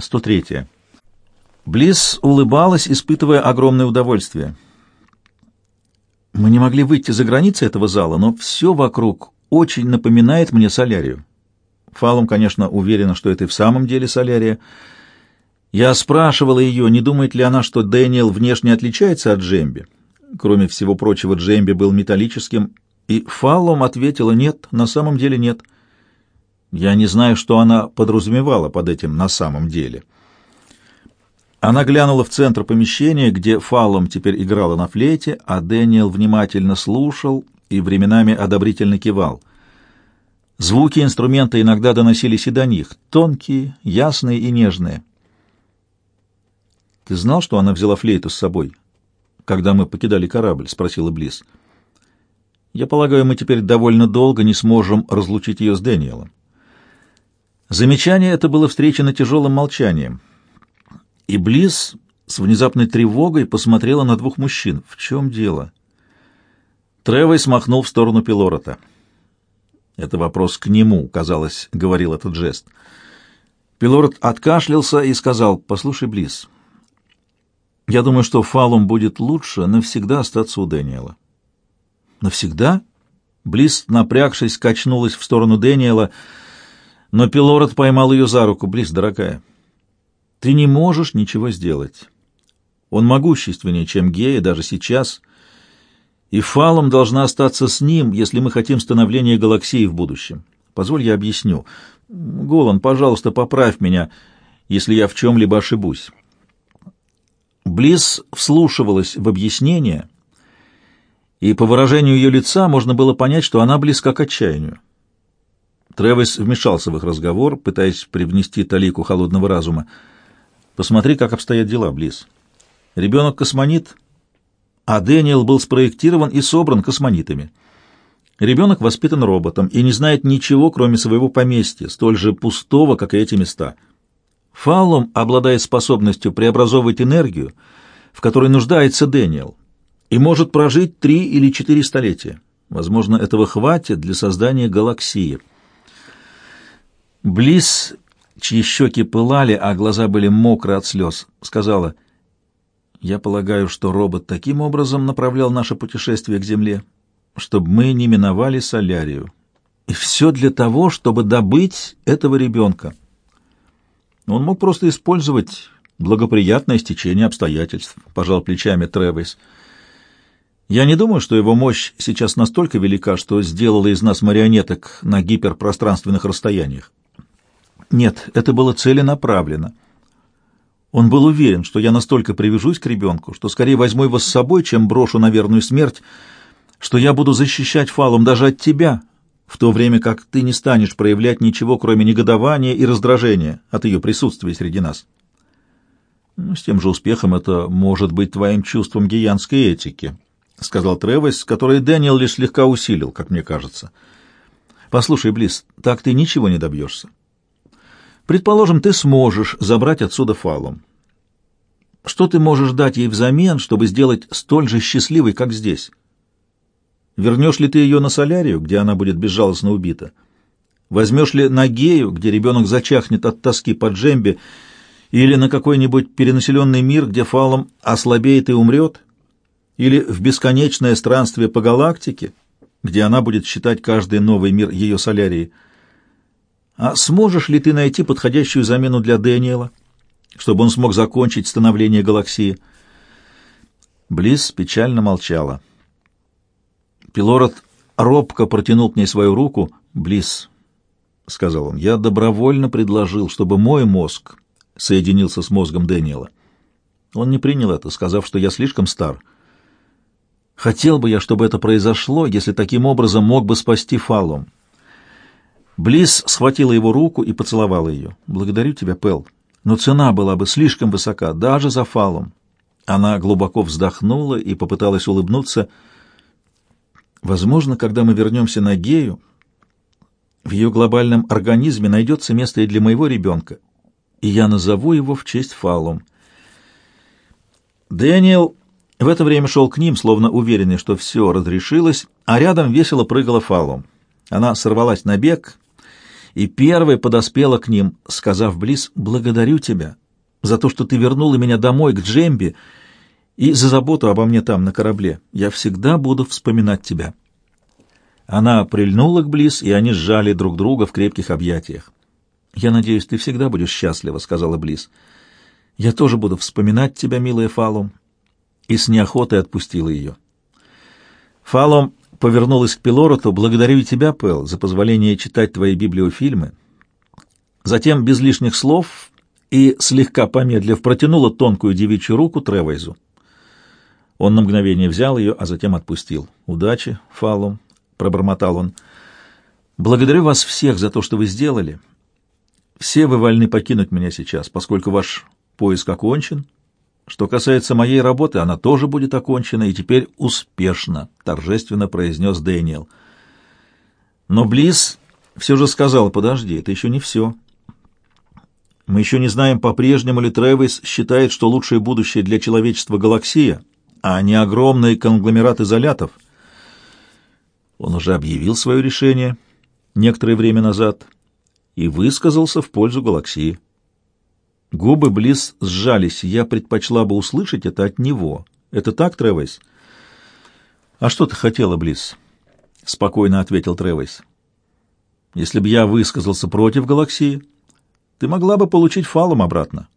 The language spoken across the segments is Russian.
103. Близ улыбалась, испытывая огромное удовольствие. Мы не могли выйти за границы этого зала, но все вокруг очень напоминает мне солярию. Фалум, конечно, уверена, что это и в самом деле солярия. Я спрашивала ее, не думает ли она, что Дэниел внешне отличается от Джемби. Кроме всего прочего, Джемби был металлическим, и Фалум ответила «нет, на самом деле нет». Я не знаю, что она подразумевала под этим «на самом деле». Она глянула в центр помещения, где Фаллом теперь играла на флейте, а Дэниел внимательно слушал и временами одобрительно кивал. Звуки инструмента иногда доносились и до них, тонкие, ясные и нежные. «Ты знал, что она взяла флейту с собой, когда мы покидали корабль?» — спросила Близ. «Я полагаю, мы теперь довольно долго не сможем разлучить ее с Дэниелом». Замечание это было встречено тяжелым молчанием. И Близ с внезапной тревогой посмотрела на двух мужчин. В чем дело? Тревой смахнул в сторону Пилорота. Это вопрос к нему, казалось, говорил этот жест. Пилорот откашлялся и сказал, «Послушай, Близ, я думаю, что Фалум будет лучше навсегда остаться у Дэниела». «Навсегда?» Близ, напрягшись, качнулась в сторону Дэниела, но Пилорот поймал ее за руку. «Близ, дорогая, ты не можешь ничего сделать. Он могущественнее, чем Гея, даже сейчас, и Фалом должна остаться с ним, если мы хотим становления галаксии в будущем. Позволь я объясню. Голан, пожалуйста, поправь меня, если я в чем-либо ошибусь. Близ вслушивалась в объяснение, и по выражению ее лица можно было понять, что она близка к отчаянию. Тревис вмешался в их разговор, пытаясь привнести талику холодного разума. Посмотри, как обстоят дела, Близ. Ребенок космонит, а Дэниел был спроектирован и собран космонитами. Ребенок воспитан роботом и не знает ничего, кроме своего поместья, столь же пустого, как и эти места. Фаллум обладает способностью преобразовывать энергию, в которой нуждается Дэниел, и может прожить три или четыре столетия. Возможно, этого хватит для создания галаксии. Близ чьи щеки пылали, а глаза были мокры от слез, сказала, «Я полагаю, что робот таким образом направлял наше путешествие к Земле, чтобы мы не миновали солярию. И все для того, чтобы добыть этого ребенка. Он мог просто использовать благоприятное стечение обстоятельств», — пожал плечами Тревис. «Я не думаю, что его мощь сейчас настолько велика, что сделала из нас марионеток на гиперпространственных расстояниях. Нет, это было целенаправленно. Он был уверен, что я настолько привяжусь к ребенку, что скорее возьму его с собой, чем брошу на верную смерть, что я буду защищать Фалум даже от тебя, в то время как ты не станешь проявлять ничего, кроме негодования и раздражения от ее присутствия среди нас. Ну, с тем же успехом это может быть твоим чувством гиянской этики, — сказал Тревес, который Дэниел лишь слегка усилил, как мне кажется. — Послушай, Близ, так ты ничего не добьешься. Предположим, ты сможешь забрать отсюда фалом. Что ты можешь дать ей взамен, чтобы сделать столь же счастливой, как здесь? Вернешь ли ты ее на солярию, где она будет безжалостно убита? Возьмешь ли на гею, где ребенок зачахнет от тоски по джембе, или на какой-нибудь перенаселенный мир, где фалом ослабеет и умрет? Или в бесконечное странствие по галактике, где она будет считать каждый новый мир ее солярией? А сможешь ли ты найти подходящую замену для Дэниела, чтобы он смог закончить становление галаксии? Близ печально молчала. Пилород робко протянул к ней свою руку. «Близ», — сказал он, — «я добровольно предложил, чтобы мой мозг соединился с мозгом Дэниела. Он не принял это, сказав, что я слишком стар. Хотел бы я, чтобы это произошло, если таким образом мог бы спасти Фалом. Близ схватила его руку и поцеловала ее. «Благодарю тебя, Пэл, но цена была бы слишком высока, даже за фалом». Она глубоко вздохнула и попыталась улыбнуться. «Возможно, когда мы вернемся на Гею, в ее глобальном организме найдется место и для моего ребенка, и я назову его в честь Фалом». Дэниел в это время шел к ним, словно уверенный, что все разрешилось, а рядом весело прыгала Фалом. Она сорвалась на бег и первой подоспела к ним, сказав Близ, «Благодарю тебя за то, что ты вернула меня домой, к Джемби, и за заботу обо мне там, на корабле. Я всегда буду вспоминать тебя». Она прильнула к Близ, и они сжали друг друга в крепких объятиях. «Я надеюсь, ты всегда будешь счастлива», — сказала Близ. «Я тоже буду вспоминать тебя, милая Фалум», и с неохотой отпустила ее. Фалум повернулась к Пилороту. «Благодарю тебя, Пэл, за позволение читать твои библиофильмы». Затем, без лишних слов и слегка помедлив, протянула тонкую девичью руку Тревайзу. Он на мгновение взял ее, а затем отпустил. «Удачи, Фалум», — пробормотал он. «Благодарю вас всех за то, что вы сделали. Все вы вольны покинуть меня сейчас, поскольку ваш поиск окончен, что касается моей работы, она тоже будет окончена и теперь успешно, торжественно произнес Дэниел. Но Близ все же сказал, подожди, это еще не все. Мы еще не знаем, по-прежнему ли Тревис считает, что лучшее будущее для человечества галаксия, а не огромный конгломерат изолятов. Он уже объявил свое решение некоторое время назад и высказался в пользу галаксии. Губы Близ сжались. Я предпочла бы услышать это от него. Это так, Тревис? А что ты хотела, Близ? Спокойно ответил Тревис. Если бы я высказался против галаксии, ты могла бы получить фалом обратно.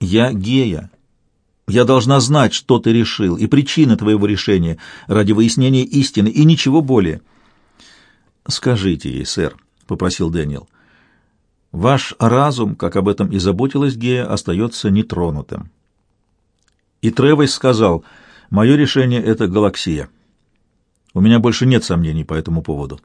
Я гея. Я должна знать, что ты решил, и причины твоего решения ради выяснения истины, и ничего более. Скажите ей, сэр, — попросил Дэниел. — Ваш разум, как об этом и заботилась Гея, остается нетронутым. И Тревойс сказал, «Мое решение — это галаксия. У меня больше нет сомнений по этому поводу».